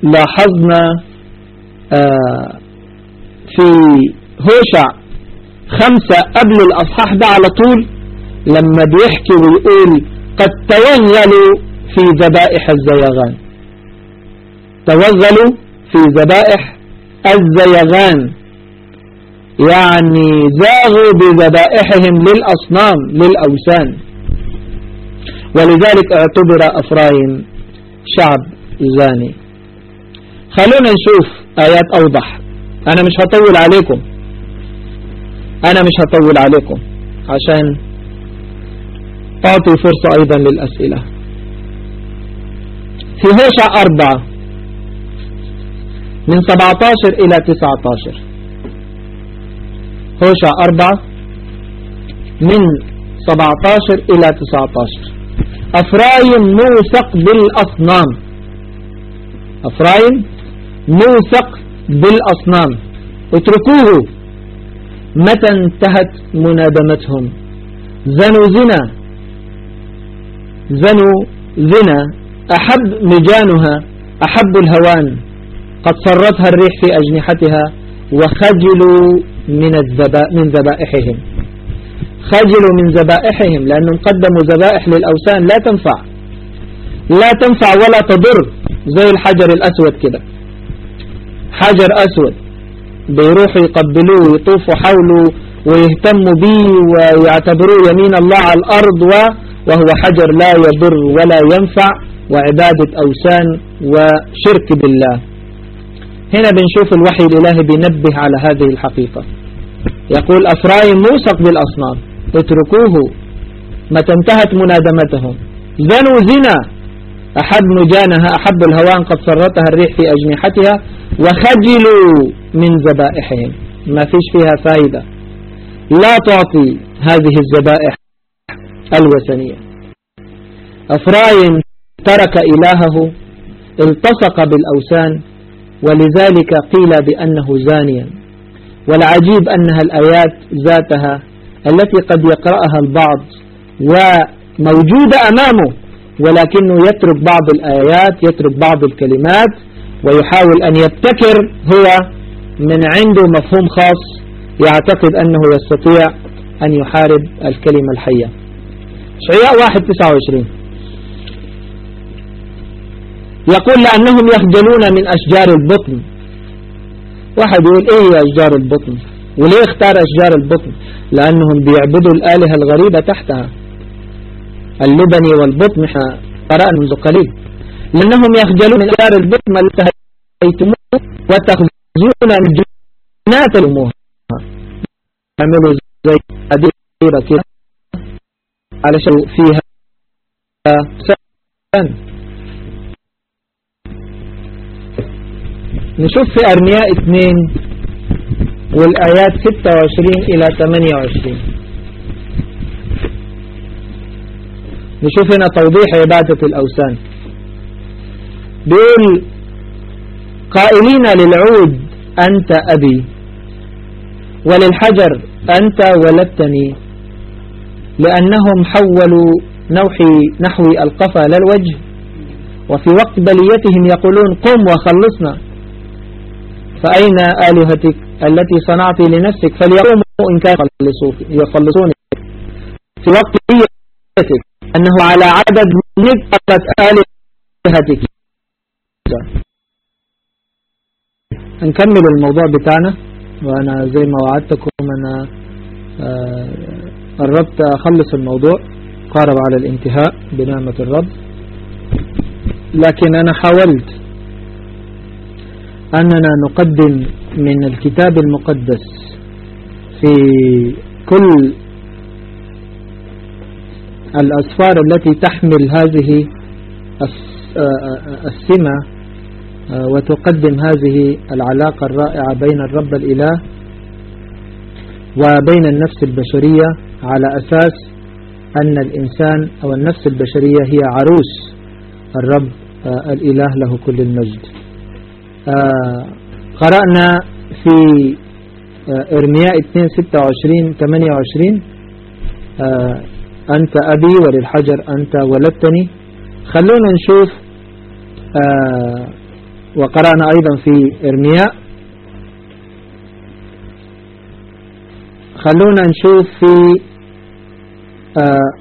لاحظنا آه، في هوشع خمسة قبل الأصحاح ده على طول لما بيحكي ويقول قد توغلوا في ذبائح الزيغان. توغلوا في ذبائح الزيغان. يعني زاغوا بذبائحهم للأصنام للأوثان. ولذلك اعتبر أفرايم شعب زاني. خلونا نشوف آيات أوضح. أنا مش هطول عليكم. أنا مش هطول عليكم. عشان أعطي فرصة أيضا للأسئلة. في هوشع أربعة. من 17 إلى 19 هوشع أربعة. من 17 إلى 19 أفرايم موثق بالأصنام. أفرايم موثق بالأصنام. اتركوه. متى انتهت منادمتهم؟ زنوا زنا. زنوا زنا. أحب مجانها أحب الهوان. قد صرتها الريح في أجنحتها وخجلوا من من ذبائحهم. خجلوا من ذبائحهم لأنهم قدموا ذبائح للأوثان. لا تنفع. لا تنفع ولا تضر. زي الحجر الأسود كده. حجر أسود. بيروحوا يقبلوه ويطوفوا حوله ويهتموا به ويعتبروه يمين الله على الأرض وهو حجر لا يضر ولا ينفع وعبادة أوثان وشرك بالله. هنا بنشوف الوحي الإلهي بينبه على هذه الحقيقة. يقول أفرايم موثق بالأصنام اتركوه. متى انتهت منادمتهم؟ زنوا زنا. أحب مجانها أحب الهوان قد صرتها الريح في أجنحتها. وخجلوا من ذبائحهم. ما فيش فيها فائدة لا تعطي هذه الذبائح الوثنية. أفرايم ترك إلهه التصق بالأوثان ولذلك قيل بأنه زانيا. والعجيب أنها الآيات ذاتها التي قد يقرأها البعض وموجودة أمامه ولكنه يترك بعض الآيات يترك بعض الكلمات ويحاول أن يبتكر هو من عنده مفهوم خاص يعتقد أنه يستطيع أن يحارب الكلمة الحية. شعياء 129 يقول لأنهم يخجلون من أشجار البطن. واحد يقول إيه هي أشجار البطن؟ وليه اختار أشجار البطن؟ لأنهم بيعبدوا الآلهة الغريبة تحتها. اللبني والبطن إحنا قرأنا منذ قليل. لأنهم يخجلون من أشجار البطن. التي هيتموه وتخزون من جنات الأموها يعملوا زي أديرة كده. علشان فيها؟ سنة نشوف في أرمياء 2 والآيات 26 إلى 28 نشوف هنا توضيح عبادة الأوثان. بيقول قائلين للعود أنت أبي. وللحجر أنت ولدتني. لأنهم حولوا نوحي نحوي القفا للوجه وفي وقت بليتهم يقولون قم وخلصنا. فأين آلهتك التي صنعت لنفسك؟ فليقوموا إن كان يخلصونك. في وقت بليتك أنه على عدد نبقت آلهتك. نكمل الموضوع بتاعنا. وأنا زي ما وعدتكم أنا قربت أخلص الموضوع. قارب على الانتهاء بنعمة الرب. لكن أنا حاولت أننا نقدم من الكتاب المقدس في كل الأسفار التي تحمل هذه السمة وتقدم هذه العلاقة الرائعة بين الرب الإله وبين النفس البشرية على أساس أن الإنسان أو النفس البشرية هي عروس الرب الإله له كل المجد. قرأنا في إرمياء 2 26 28 أنت أبي وللحجر أنت ولدتني. خلونا نشوف وقرأنا أيضا في إرمياء خلونا نشوف في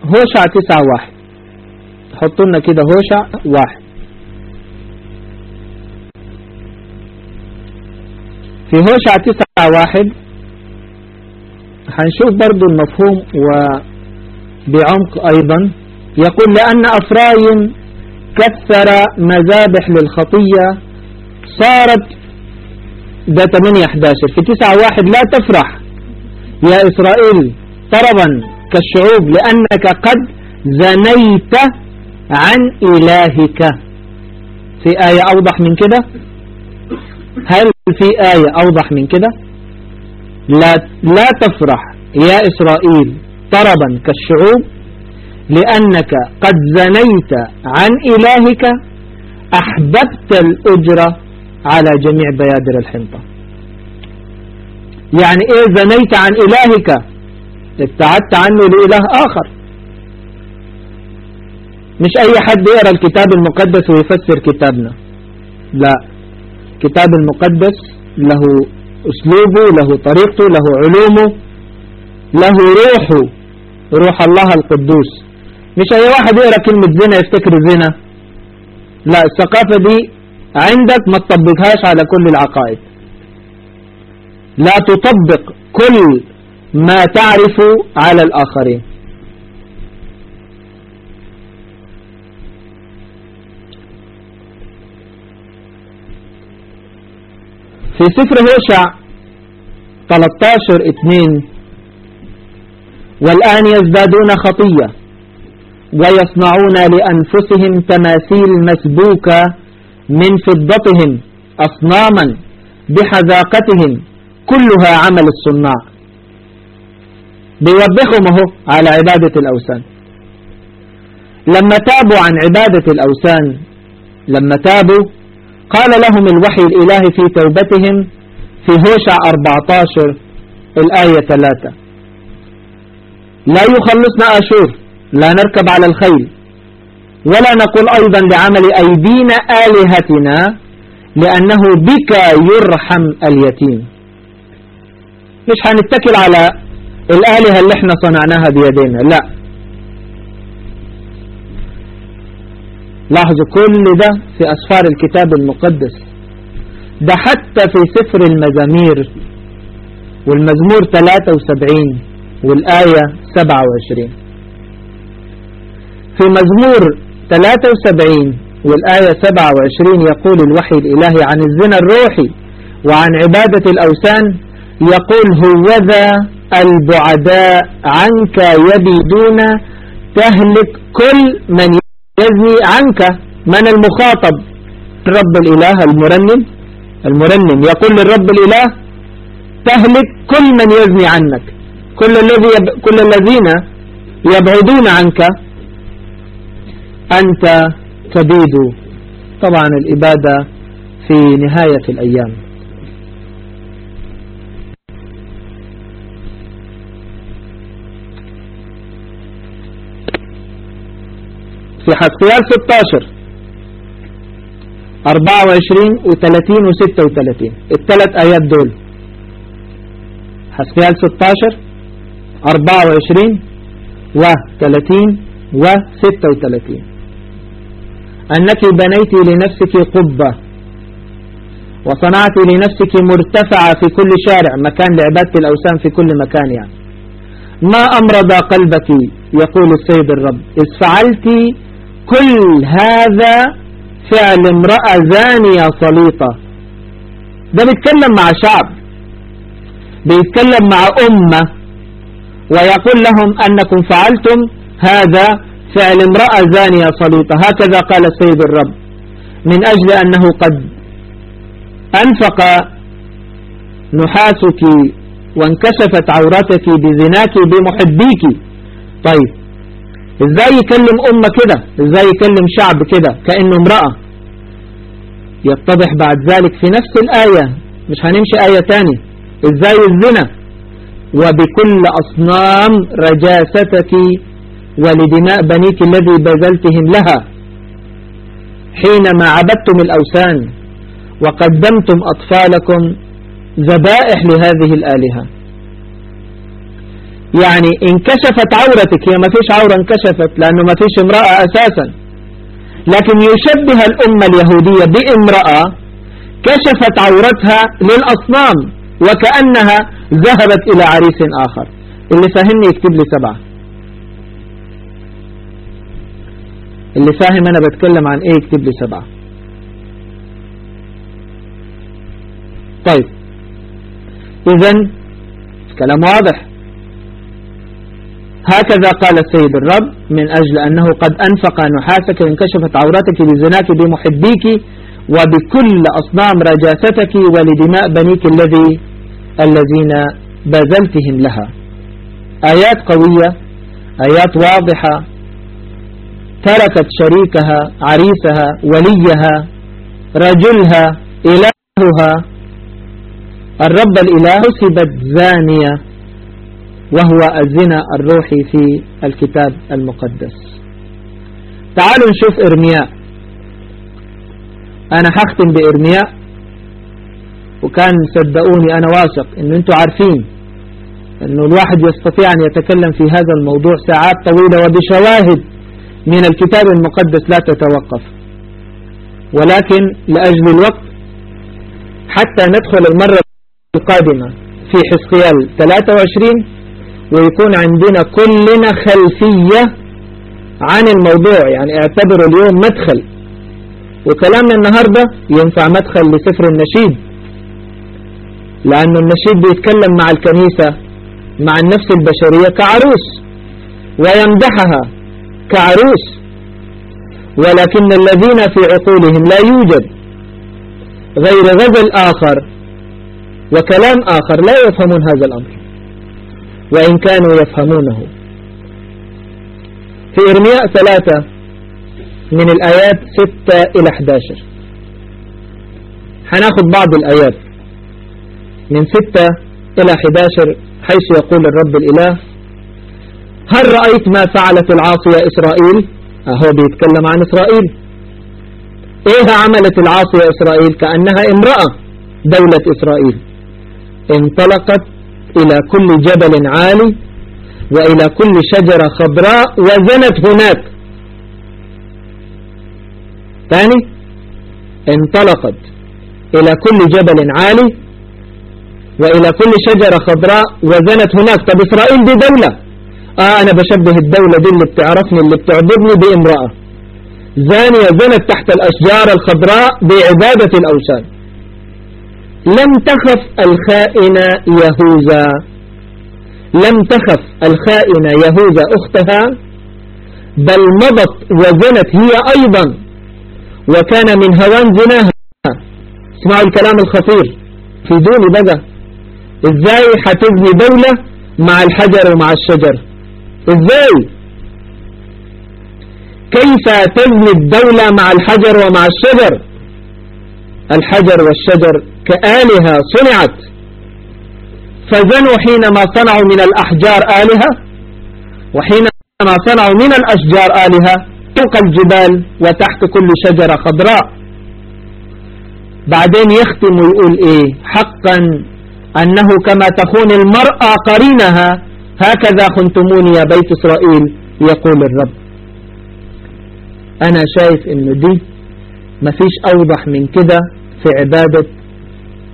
هوشع تسعة واحد. حطوا لنا كده هوشع واحد. في هوشع تسعة واحد هنشوف برضو المفهوم وبعمق أيضا. يقول لأن أفرايم كثر مذابح للخطية صارت ده 8 11 في 9 واحد لا تفرح. يا إسرائيل طربا كالشعوب لأنك قد زنيت عن إلهك. في آية أوضح من كده؟ هل في آية أوضح من كده؟ لا, لا تفرح يا إسرائيل طربا كالشعوب لأنك قد زنيت عن إلهك. أحببت الأجرة. على جميع بيادر الحنطة. يعني إيه زنيت عن إلهك ابتعدت عنه لإله آخر. مش أي حد يقرأ الكتاب المقدس ويفسر كتابنا. لا. الكتاب المقدس له أسلوبه له طريقته له علومه له روحه. روح الله القدوس. مش أي واحد يقرأ كلمة زنا يفتكر زنا. لا الثقافة دي عندك ما تطبقهاش على كل العقائد. لا تطبق كل ما تعرف على الآخرين. في سفر هوشع 13 2 والآن يزدادون خطية ويصنعون لأنفسهم تماثيل مسبوكة من فضتهم أصناما بحذاقتهم كلها عمل الصناع. بيوبخهم اهو على عبادة الأوثان. لما تابوا عن عبادة الأوثان لما تابوا قال لهم الوحي الإلهي في توبتهم في هوشع 14 الآية 3 لا يخلصنا أشور لا نركب على الخيل. ولا نقول أيضا لعمل أيدينا آلهتنا لأنه بك يرحم اليتيم. مش هنتكل على الآلهة اللي إحنا صنعناها بيدينا لا. لاحظوا كل ده في أسفار الكتاب المقدس. ده حتى في سفر المزامير والمزمور 73 والآية 27 في مزمور 73 والآية 27 يقول الوحي الإلهي عن الزنا الروحي وعن عبادة الأوثان يقول هوذا البعداء عنك يبيدون تهلك كل من يزني عنك. من المخاطب؟ الرب الإله المرنم. المرنم يقول للرب الإله تهلك كل من يزني عنك. كل الذي يب... كل الذين يبعدون عنك. أنت تبيد طبعا الإبادة في نهاية الأيام. في حسقيال 16 24 و30 و36 الثلاث آيات دول. حسقيال 16 24 و30 و36 أنك بنيت لنفسك قبة وصنعت لنفسك مرتفعة في كل شارع مكان لعبادة الأوثان في كل مكان يعني. ما أمرض قلبك؟ يقول السيد الرب. إذ فعلت كل هذا فعل امرأة زانية سليطة ده بيتكلم مع شعب بيتكلم مع أمة ويقول لهم أنكم فعلتم هذا فعل امرأة زانية سليطة هكذا قال السيد الرب. من أجل أنه قد أنفق نحاسك وانكشفت عورتك بزناك بمحبيك. طيب إزاي يكلم أمة كده؟ إزاي يكلم شعب كده؟ كأنه امرأة يتضح بعد ذلك في نفس الآية. مش هنمشي آية تاني إزاي الزنا؟ وبكل أصنام رجاستك ولدماء بنيك الذي بذلتهم لها. حينما عبدتم الأوثان وقدمتم أطفالكم ذبائح لهذه الآلهة. يعني انكشفت عورتك هي ما فيش عورة انكشفت لأنه ما فيش امرأة أساسا. لكن يشبه الأمة اليهودية بامرأة كشفت عورتها للأصنام وكأنها ذهبت إلى عريس آخر. اللي فاهمني يكتب لي سبعة. اللي فاهم أنا بتكلم عن إيه يكتب لي سبعة. طيب. إذا كلام واضح. هكذا قال السيد الرب من أجل أنه قد أنفق نحاسك وانكشفت عورتك بزناك بمحبيك وبكل أصنام رجاستك ولدماء بنيك الذي الذين بذلتهم لها. آيات قوية آيات واضحة تركت شريكها عريسها وليها رجلها إلهها. الرب الإله حسبت زانية وهو الزنا الروحي في الكتاب المقدس. تعالوا نشوف إرمياء. أنا هختم بإرمياء وكان صدقوني أنا واثق أن أنتم عارفين أنه الواحد يستطيع أن يتكلم في هذا الموضوع ساعات طويلة وبشواهد. من الكتاب المقدس لا تتوقف. ولكن لأجل الوقت حتى ندخل المرة القادمة في حسقيال 23 ويكون عندنا كلنا خلفية عن الموضوع يعني اعتبروا اليوم مدخل. وكلامنا النهاردة ينفع مدخل لسفر النشيد. لأن النشيد بيتكلم مع الكنيسة مع النفس البشرية كعروس ويمدحها كعروس. ولكن الذين في عقولهم لا يوجد غير غزل آخر وكلام آخر لا يفهمون هذا الأمر. وإن كانوا يفهمونه. في إرمياء ثلاثة من الآيات ستة إلى 11 هناخد بعض الآيات من ستة إلى 11 حيث يقول الرب الإله هل رأيت ما فعلت العاصية إسرائيل؟ أهو بيتكلم عن إسرائيل. إيه عملت العاصية إسرائيل؟ كأنها امرأة دولة إسرائيل. انطلقت إلى كل جبل عالي وإلى كل شجرة خضراء وزنت هناك. ثاني انطلقت إلى كل جبل عالي وإلى كل شجرة خضراء وزنت هناك. طب إسرائيل دي دولة. آه أنا بشبه الدولة دي اللي بتعرفني اللي بتعبدني بامرأة. زانية زنت تحت الأشجار الخضراء بعبادة الأوثان. لم تخف الخائنة يهوذا. لم تخف الخائنة يهوذا أختها بل مضت وزنت هي أيضا وكان من هوان زناها. اسمعوا الكلام الخطير. في دوني بقى. إزاي هتبني دولة مع الحجر ومع الشجر؟ إزاي؟ كيف تبني الدولة مع الحجر ومع الشجر؟ الحجر والشجر كآلهة صنعت. فزنوا حينما صنعوا من الأحجار آلهة وحينما صنعوا من الأشجار آلهة فوق الجبال وتحت كل شجرة خضراء. بعدين يختم ويقول إيه؟ حقا أنه كما تخون المرأة قرينها هكذا خنتموني يا بيت إسرائيل يقول الرب. أنا شايف إنه دي مفيش أوضح من كده في عبادة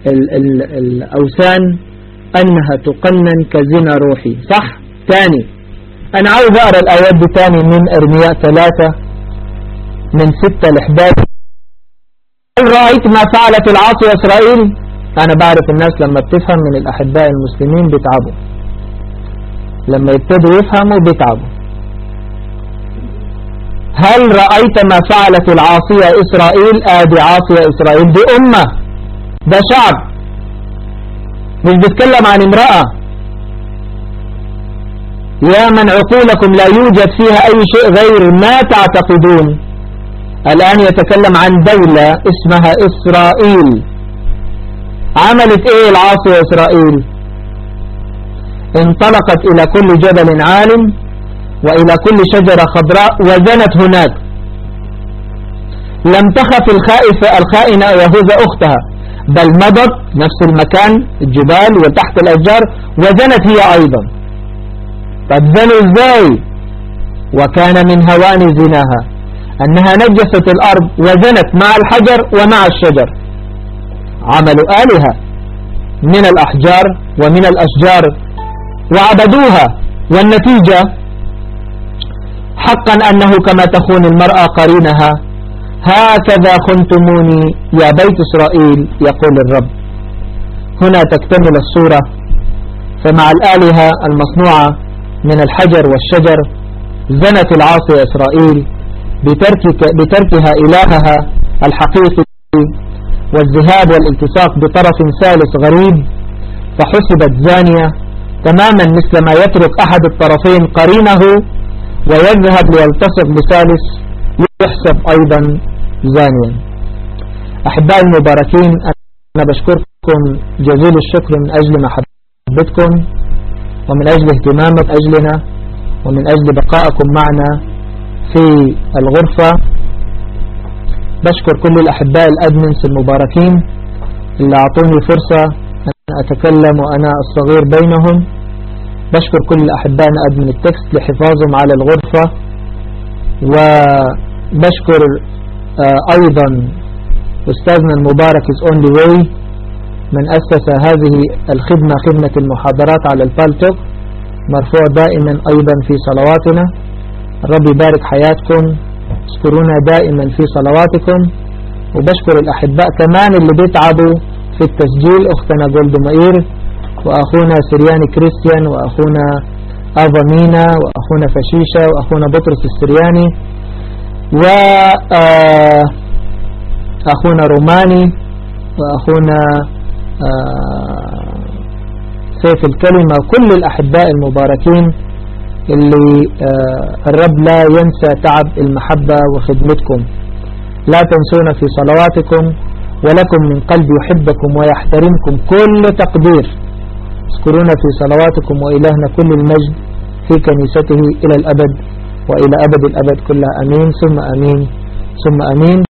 ال ال الأوثان أنها تقنن كزنا روحي. صح؟ تاني. أنا عاوز أقرأ الآيات دي تاني من إرمياء ثلاثة من ستة لحداث هل رأيت ما فعلت العاصية إسرائيل؟ أنا بعرف الناس لما بتفهم من الأحباء المسلمين بيتعبوا. لما يبتدوا يفهموا بيتعبوا. هل رأيت ما فعلت العاصية إسرائيل؟ آدي عاصية إسرائيل دي أمة ده شعب. مش بيتكلم عن امرأة. يا من عقولكم لا يوجد فيها أي شيء غير ما تعتقدون. الآن يتكلم عن دولة اسمها إسرائيل. عملت إيه العاصية إسرائيل؟ انطلقت إلى كل جبل عالم وإلى كل شجرة خضراء وزنت هناك. لم تخف الخائفة الخائنة يهوذا أختها بل مضت نفس المكان الجبال وتحت الأشجار وزنت هي أيضا. طب زنوا إزاي؟ وكان من هوان زناها أنها نجست الأرض وزنت مع الحجر ومع الشجر. عملوا آلهة من الأحجار ومن الأشجار وعبدوها. والنتيجة حقا أنه كما تخون المرأة قرينها هكذا خنتموني يا بيت إسرائيل يقول الرب. هنا تكتمل الصورة. فمع الآلهة المصنوعة من الحجر والشجر زنت العاصي إسرائيل بترك بتركها إلهها الحقيقي والذهاب والالتصاق بطرف ثالث غريب فحسبت زانية تماما مثل ما يترك أحد الطرفين قرينه ويذهب ليلتصق بثالث يحسب أيضا زانيا. أحبائي المباركين أنا بشكركم جزيل الشكر من أجل محبتكم ومن أجل اهتمامك أجلنا ومن أجل بقائكم معنا في الغرفة. بشكر كل الأحباء ال admins المباركين اللي أعطوني فرصة أتكلم وأنا الصغير بينهم. بشكر كل الأحباء admin ال text لحفاظهم على الغرفة. وبشكر أيضا أستاذنا المبارك is only way. من أسس هذه الخدمة خدمة المحاضرات على البالتوك مرفوع دائما أيضا في صلواتنا. الرب يبارك حياتكم. اذكرونا دائما في صلواتكم. وبشكر الأحباء كمان اللي بيتعبوا. في التسجيل أختنا جولد مائير وأخونا سرياني كريستيان وأخونا أبا مينا وأخونا فشيشة وأخونا بطرس السرياني وأخونا روماني وأخونا سيف الكلمة كل الأحباء المباركين اللي الرب لا ينسى تعب المحبة وخدمتكم. لا تنسونا في صلواتكم. ولكم من قلب يحبكم ويحترمكم كل تقدير. اذكرونا في صلواتكم وإلهنا كل المجد في كنيسته إلى الأبد وإلى أبد الأبد كلها. أمين. ثم أمين. ثم أمين.